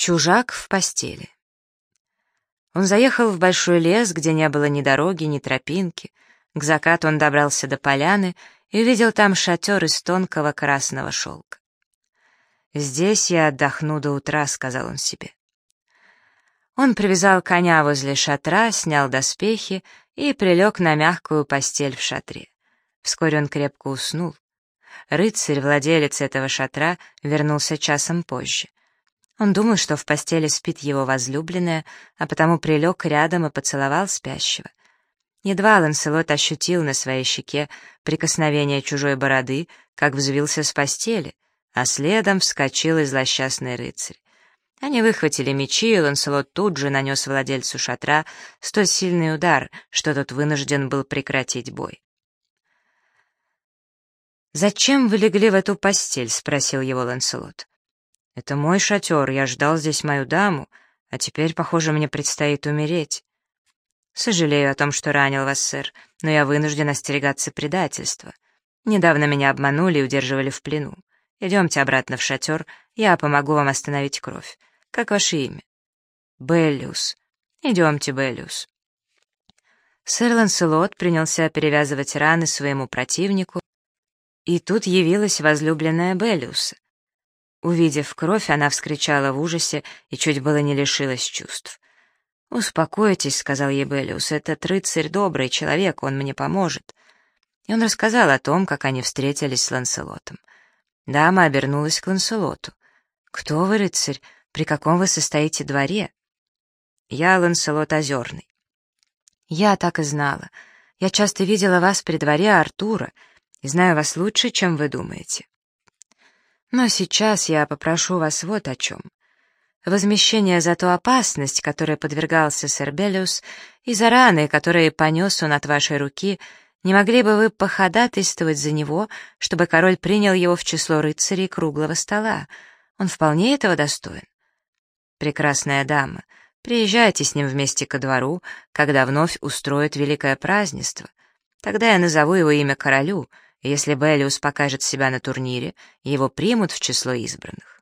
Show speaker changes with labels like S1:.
S1: Чужак в постели. Он заехал в большой лес, где не было ни дороги, ни тропинки. К закату он добрался до поляны и увидел там шатер из тонкого красного шелка. «Здесь я отдохну до утра», — сказал он себе. Он привязал коня возле шатра, снял доспехи и прилег на мягкую постель в шатре. Вскоре он крепко уснул. Рыцарь, владелец этого шатра, вернулся часом позже. Он думал, что в постели спит его возлюбленная, а потому прилег рядом и поцеловал спящего. Едва Ланселот ощутил на своей щеке прикосновение чужой бороды, как взвился с постели, а следом вскочил и злосчастный рыцарь. Они выхватили мечи, и Ланселот тут же нанес владельцу шатра столь сильный удар, что тот вынужден был прекратить бой. «Зачем вы легли в эту постель?» — спросил его Ланселот. Это мой шатер, я ждал здесь мою даму, а теперь, похоже, мне предстоит умереть. Сожалею о том, что ранил вас, сэр, но я вынужден остерегаться предательства. Недавно меня обманули и удерживали в плену. Идемте обратно в шатер, я помогу вам остановить кровь. Как ваше имя? Беллиус. Идемте, Беллиус. Сэр Ланселот принялся перевязывать раны своему противнику, и тут явилась возлюбленная Беллиуса — Увидев кровь, она вскричала в ужасе и чуть было не лишилась чувств. «Успокойтесь», — сказал ей Беллиус, — «этот рыцарь добрый человек, он мне поможет». И он рассказал о том, как они встретились с Ланселотом. Дама обернулась к Ланселоту. «Кто вы, рыцарь? При каком вы состоите дворе?» «Я Ланселот Озерный». «Я так и знала. Я часто видела вас при дворе Артура и знаю вас лучше, чем вы думаете». Но сейчас я попрошу вас вот о чем. Возмещение за ту опасность, которой подвергался сэр Беллиус, и за раны, которые понес он от вашей руки, не могли бы вы походатайствовать за него, чтобы король принял его в число рыцарей круглого стола? Он вполне этого достоин. Прекрасная дама, приезжайте с ним вместе ко двору, когда вновь устроят великое празднество. Тогда я назову его имя королю — если Беллиус покажет себя на турнире, его примут в число избранных.